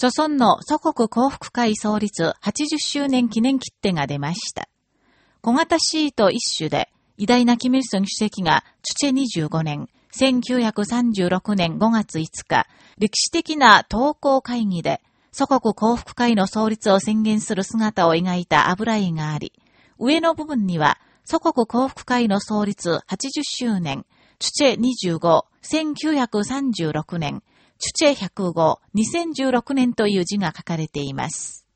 著村の祖国幸福会創立80周年記念切手が出ました。小型シート一種で、偉大なキム・イルソン主席が、チュチェ25年、1936年5月5日、歴史的な投稿会議で、祖国幸福会の創立を宣言する姿を描いた油絵があり、上の部分には、祖国幸福会の創立80周年、チュチェ25、1936年、チュチェ105、2016年という字が書かれています。